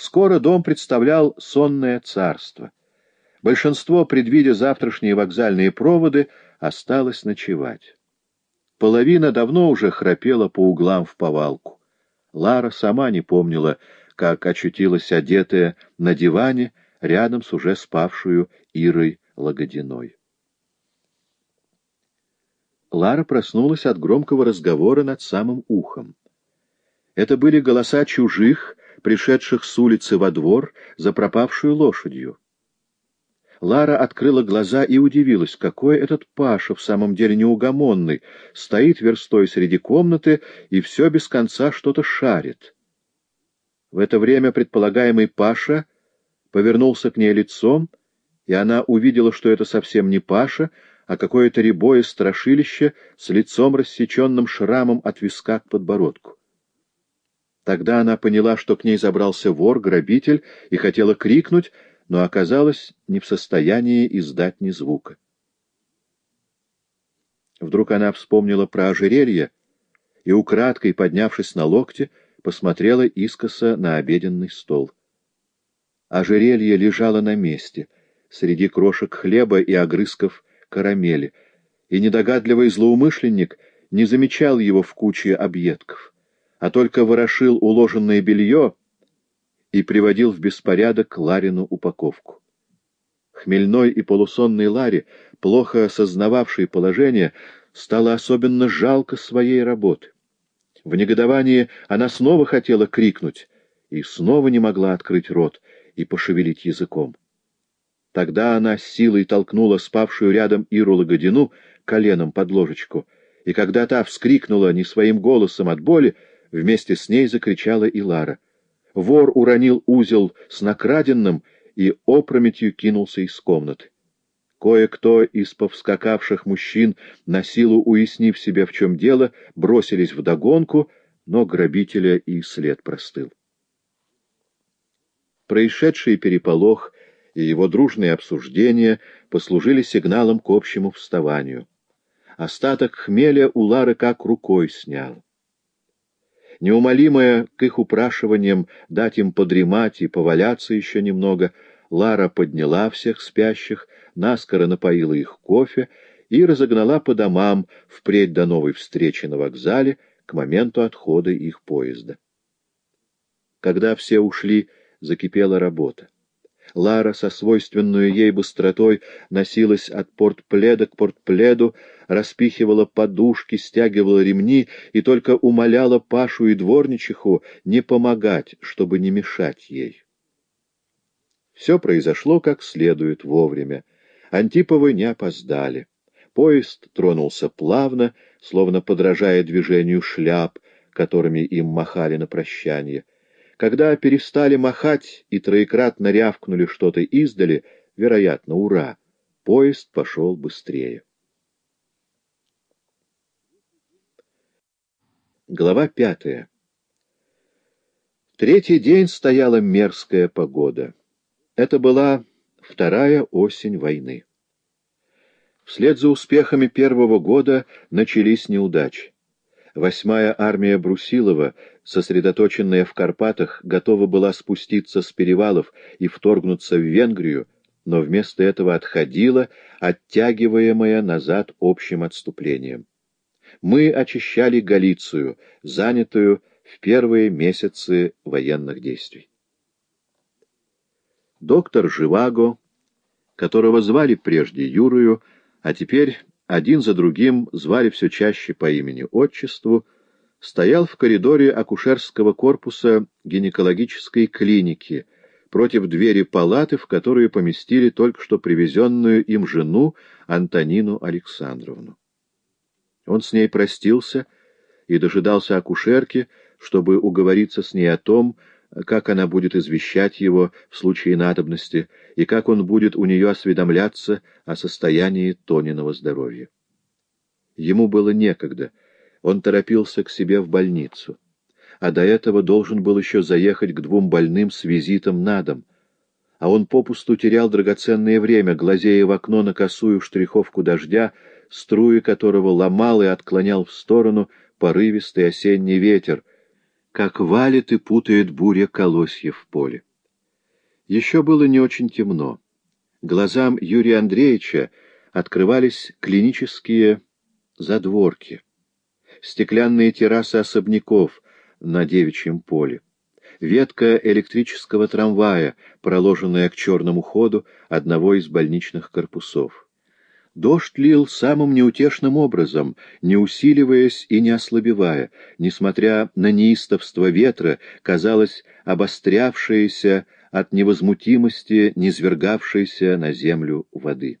Скоро дом представлял сонное царство. Большинство, предвидя завтрашние вокзальные проводы, осталось ночевать. Половина давно уже храпела по углам в повалку. Лара сама не помнила, как очутилась одетая на диване рядом с уже спавшую Ирой Лагодиной. Лара проснулась от громкого разговора над самым ухом. Это были голоса чужих, пришедших с улицы во двор за пропавшую лошадью. Лара открыла глаза и удивилась, какой этот Паша в самом деле неугомонный, стоит верстой среди комнаты и все без конца что-то шарит. В это время предполагаемый Паша повернулся к ней лицом, и она увидела, что это совсем не Паша, а какое-то рябое страшилище с лицом рассеченным шрамом от виска к подбородку. Тогда она поняла, что к ней забрался вор, грабитель, и хотела крикнуть, но оказалась не в состоянии издать ни звука. Вдруг она вспомнила про ожерелье и, украдкой поднявшись на локте, посмотрела искоса на обеденный стол. Ожерелье лежало на месте, среди крошек хлеба и огрызков карамели, и недогадливый злоумышленник не замечал его в куче объедков, а только ворошил уложенное белье и приводил в беспорядок Ларину упаковку. Хмельной и полусонной Ларе, плохо осознававшей положение, стало особенно жалко своей работы. В негодовании она снова хотела крикнуть и снова не могла открыть рот и пошевелить языком. Тогда она силой толкнула спавшую рядом Иру Лагодину коленом под ложечку, и когда та вскрикнула не своим голосом от боли, вместе с ней закричала и Лара — Вор уронил узел с накраденным и опрометью кинулся из комнаты. Кое-кто из повскакавших мужчин, на силу уяснив себе, в чем дело, бросились в догонку, но грабителя и след простыл. Происшедший переполох и его дружные обсуждения послужили сигналом к общему вставанию. Остаток хмеля у Лары как рукой снял. Неумолимая к их упрашиваниям дать им подремать и поваляться еще немного, Лара подняла всех спящих, наскоро напоила их кофе и разогнала по домам впредь до новой встречи на вокзале к моменту отхода их поезда. Когда все ушли, закипела работа. Лара со свойственной ей быстротой носилась от портпледа к портпледу, распихивала подушки, стягивала ремни и только умоляла Пашу и дворничиху не помогать, чтобы не мешать ей. Все произошло как следует вовремя. Антиповы не опоздали. Поезд тронулся плавно, словно подражая движению шляп, которыми им махали на прощание. Когда перестали махать и троекратно рявкнули что-то издали, вероятно, ура, поезд пошел быстрее. Глава пятая Третий день стояла мерзкая погода. Это была вторая осень войны. Вслед за успехами первого года начались неудачи. Восьмая армия Брусилова, сосредоточенная в Карпатах, готова была спуститься с перевалов и вторгнуться в Венгрию, но вместо этого отходила, оттягиваемая назад общим отступлением. Мы очищали Галицию, занятую в первые месяцы военных действий. Доктор Живаго, которого звали прежде Юрою, а теперь один за другим звали все чаще по имени-отчеству, стоял в коридоре акушерского корпуса гинекологической клиники против двери палаты, в которую поместили только что привезенную им жену Антонину Александровну. Он с ней простился и дожидался акушерки, чтобы уговориться с ней о том, как она будет извещать его в случае надобности и как он будет у нее осведомляться о состоянии Тониного здоровья. Ему было некогда, он торопился к себе в больницу, а до этого должен был еще заехать к двум больным с визитом на дом, а он попусту терял драгоценное время, глазея в окно на косую штриховку дождя, струи которого ломал и отклонял в сторону порывистый осенний ветер, как валит и путает буря колосьев в поле. Еще было не очень темно. Глазам Юрия Андреевича открывались клинические задворки, стеклянные террасы особняков на девичьем поле, ветка электрического трамвая, проложенная к черному ходу одного из больничных корпусов. Дождь лил самым неутешным образом, не усиливаясь и не ослабевая, несмотря на неистовство ветра, казалось, обострявшееся от невозмутимости, низвергавшейся на землю воды.